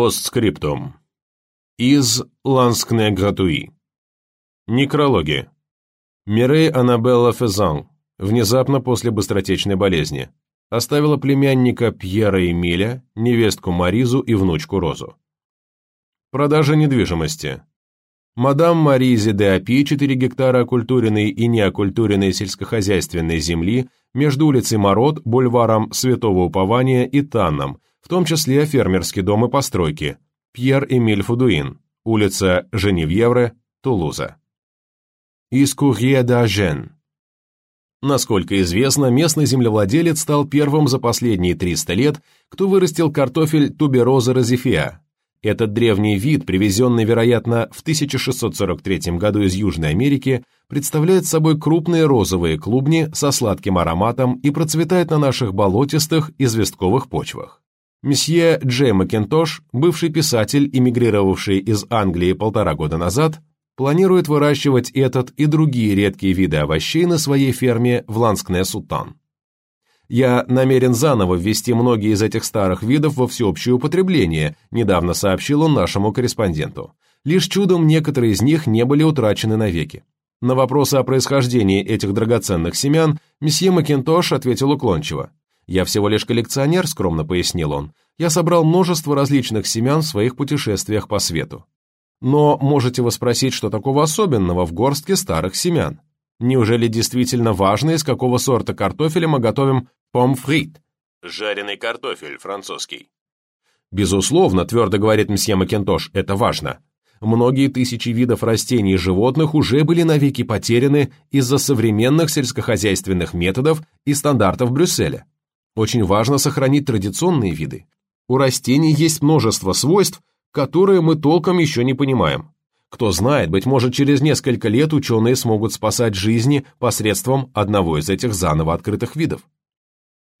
Постскриптум. Из Ланскне Гратуи. Некрологи. Мирей Аннабелла Фезан, внезапно после быстротечной болезни, оставила племянника Пьера Эмиля, невестку Маризу и внучку Розу. Продажа недвижимости. Мадам Маризе де Апи 4 гектара окультуренной и неокультуренной сельскохозяйственной земли между улицей Мород, бульваром Святого Упования и Танном, в том числе фермерский дом и постройки, Пьер Эмиль Фудуин, улица Женевьевре, Тулуза. Из Курье d'Agen. Насколько известно, местный землевладелец стал первым за последние 300 лет, кто вырастил картофель тубероза розифеа, этот древний вид, привезенный, вероятно, в 1643 году из Южной Америки, представляет собой крупные розовые клубни со сладким ароматом и процветает на наших болотистых известковых почвах. Месье Джей Макинтош, бывший писатель, эмигрировавший из Англии полтора года назад, планирует выращивать этот и другие редкие виды овощей на своей ферме в Ланскне-Сутан. Я намерен заново ввести многие из этих старых видов во всеобщее употребление, недавно сообщил он нашему корреспонденту. Лишь чудом некоторые из них не были утрачены навеки. На вопросы о происхождении этих драгоценных семян месье Макинтош ответил уклончиво. «Я всего лишь коллекционер», — скромно пояснил он. «Я собрал множество различных семян в своих путешествиях по свету. Но можете вы спросить, что такого особенного в горстке старых семян? Неужели действительно важно, из какого сорта картофеля мы готовим помфрит? Жареный картофель, французский. Безусловно, твердо говорит мсье Макинтош, это важно. Многие тысячи видов растений и животных уже были навеки потеряны из-за современных сельскохозяйственных методов и стандартов Брюсселя. Очень важно сохранить традиционные виды. У растений есть множество свойств, которые мы толком еще не понимаем. Кто знает, быть может, через несколько лет ученые смогут спасать жизни посредством одного из этих заново открытых видов.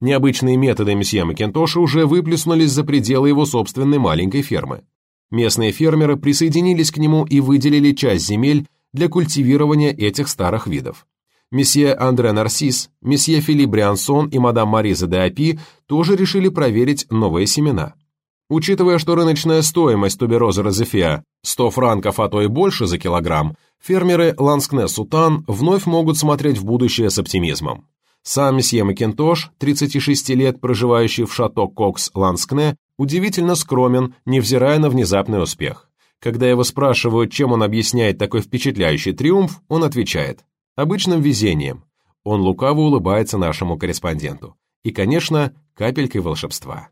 Необычные методы месье Макинтоша уже выплеснулись за пределы его собственной маленькой фермы. Местные фермеры присоединились к нему и выделили часть земель для культивирования этих старых видов. Месье Андре Нарсис, месье Филипп Бриансон и мадам Мариза де Апи тоже решили проверить новые семена. Учитывая, что рыночная стоимость туберозы розефия 100 франков, а то и больше за килограмм, фермеры Ланскне-Сутан вновь могут смотреть в будущее с оптимизмом. Сам месье Макинтош, 36 лет проживающий в шато Кокс-Ланскне, удивительно скромен, невзирая на внезапный успех. Когда его спрашивают, чем он объясняет такой впечатляющий триумф, он отвечает «обычным везением». Он лукаво улыбается нашему корреспонденту. И, конечно, капелькой волшебства.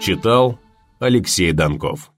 Читал Алексей Донков